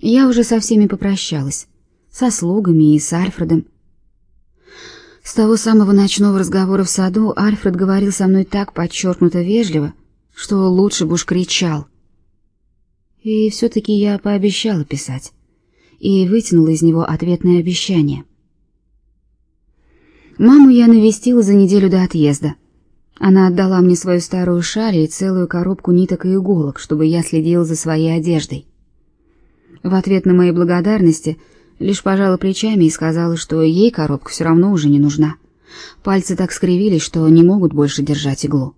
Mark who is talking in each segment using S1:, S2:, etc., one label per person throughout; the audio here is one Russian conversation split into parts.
S1: Я уже со всеми попрощалась, со слугами и с Альфредом. С того самого ночного разговора в саду Альфред говорил со мной так подчеркнуто вежливо, что лучше бы уж кричал. И все-таки я пообещала писать и вытянула из него ответное обещание. Маму я навестила за неделю до отъезда. Она отдала мне свою старую шаль и целую коробку ниток и иголок, чтобы я следила за своей одеждой. В ответ на мои благодарности лишь пожала плечами и сказала, что ей коробка все равно уже не нужна. Пальцы так скривились, что не могут больше держать иглу.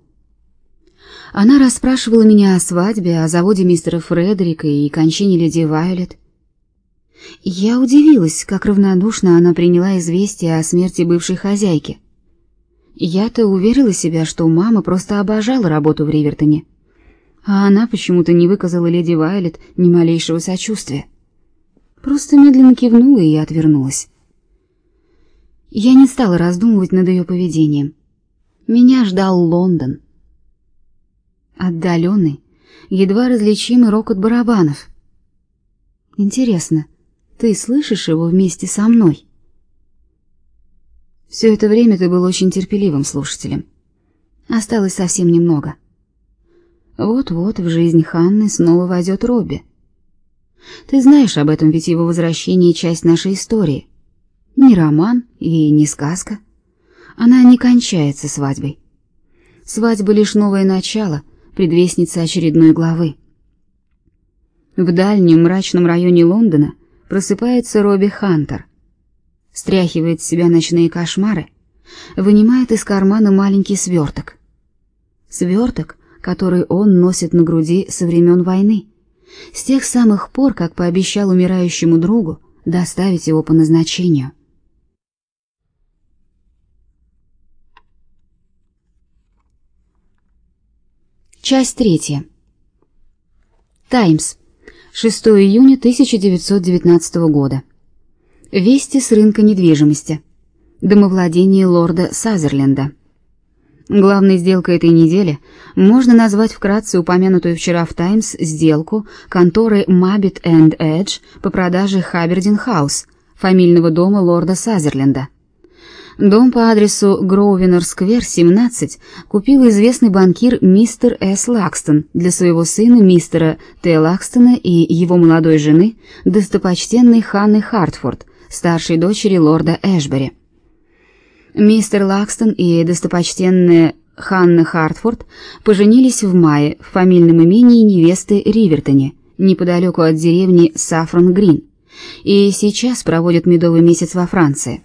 S1: Она расспрашивала меня о свадьбе, о заводе мистера Фредерика и кончине леди Вайолет. Я удивилась, как равнодушно она приняла известие о смерти бывшей хозяйки. Я-то уверила себя, что мама просто обожала работу в Ривертоне, а она почему-то не выказала леди Вайлет ни малейшего сочувствия. Просто медленно кивнула и отвернулась. Я не стала раздумывать над ее поведением. Меня ждал Лондон. Отдаленный, едва различимый рокот барабанов. Интересно, ты слышишь его вместе со мной? Все это время ты был очень терпеливым слушателем. Осталось совсем немного. Вот-вот в жизнь Ханны снова войдет Робби. Ты знаешь об этом, ведь его возвращение — часть нашей истории. Не роман и не сказка. Она не кончается свадьбой. Свадьба — лишь новое начало, предвестница очередной главы. В дальнем мрачном районе Лондона просыпается Робби Хантер. Стряхивает с себя ночные кошмары, вынимает из кармана маленький сверток. Сверток, который он носит на груди со времен войны, с тех самых пор, как пообещал умирающему другу доставить его по назначению. Часть третья. Таймс. 6 июня 1919 года. Вести с рынка недвижимости. Домовладение лорда Сазерленда. Главной сделкой этой недели можно назвать вкратце упомянутую вчера в Таймс сделку конторы Mabit Edge по продаже Хабердин Хаус, фамильного дома лорда Сазерленда. Дом по адресу Гроувенер-сквер, 17, купил известный банкир мистер С. Лакстон для своего сына мистера Т. Лакстона и его молодой жены, достопочтенной Ханны Хартфорд, старшей дочери лорда Эшбери. Мистер Лакстон и достопочтенная Ханна Хартфорд поженились в мае в фамильном имении невесты Ривертоне, неподалеку от деревни Сафрон-Грин, и сейчас проводят медовый месяц во Франции.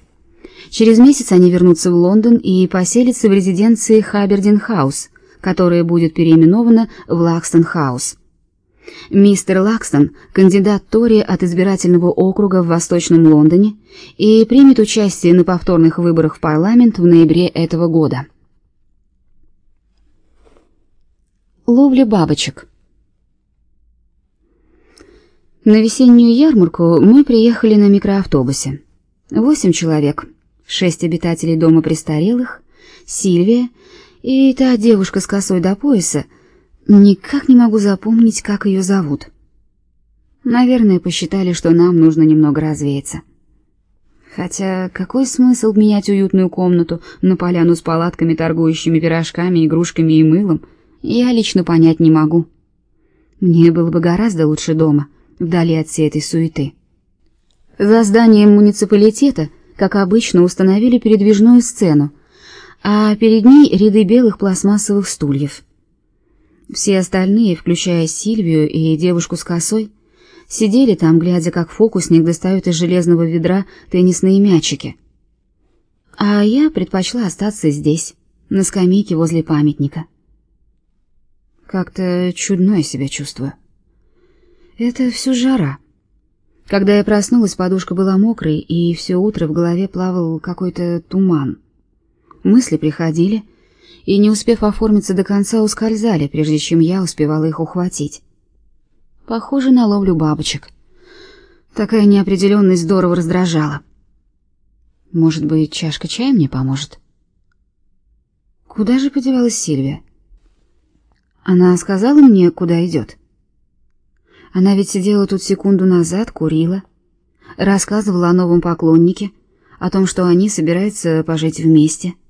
S1: Через месяц они вернутся в Лондон и поселятся в резиденции Хабердин-хаус, которая будет переименована в Лакстон-хаус. Мистер Лакстон – кандидат Тори от избирательного округа в Восточном Лондоне и примет участие на повторных выборах в парламент в ноябре этого года. Ловля бабочек На весеннюю ярмарку мы приехали на микроавтобусе. Восемь человек – шесть обитателей дома престарелых, Сильвия и та девушка с косой до пояса. Никак не могу запомнить, как ее зовут. Наверное, посчитали, что нам нужно немного развеяться. Хотя какой смысл менять уютную комнату на поляну с палатками, торгующими пирожками, игрушками и мылом, я лично понять не могу. Мне было бы гораздо лучше дома, вдали от всей этой суеты. За зданием муниципалитета как обычно, установили передвижную сцену, а перед ней ряды белых пластмассовых стульев. Все остальные, включая Сильвию и девушку с косой, сидели там, глядя, как фокусник достает из железного ведра теннисные мячики. А я предпочла остаться здесь, на скамейке возле памятника. Как-то чудно я себя чувствую. Это все жара. Когда я проснулась, подушка была мокрой, и все утро в голове плавал какой-то туман. Мысли приходили, и, не успев оформиться до конца, ускользали, прежде чем я успевала их ухватить. Похоже на ловлю бабочек. Такая неопределенность здорово раздражала. Может быть, чашка чая мне поможет? Куда же подевалась Сильвия? Она сказала мне, куда идет. Она ведь сидела тут секунду назад, курила, рассказывала о новом поклоннике, о том, что они собираются пожить вместе —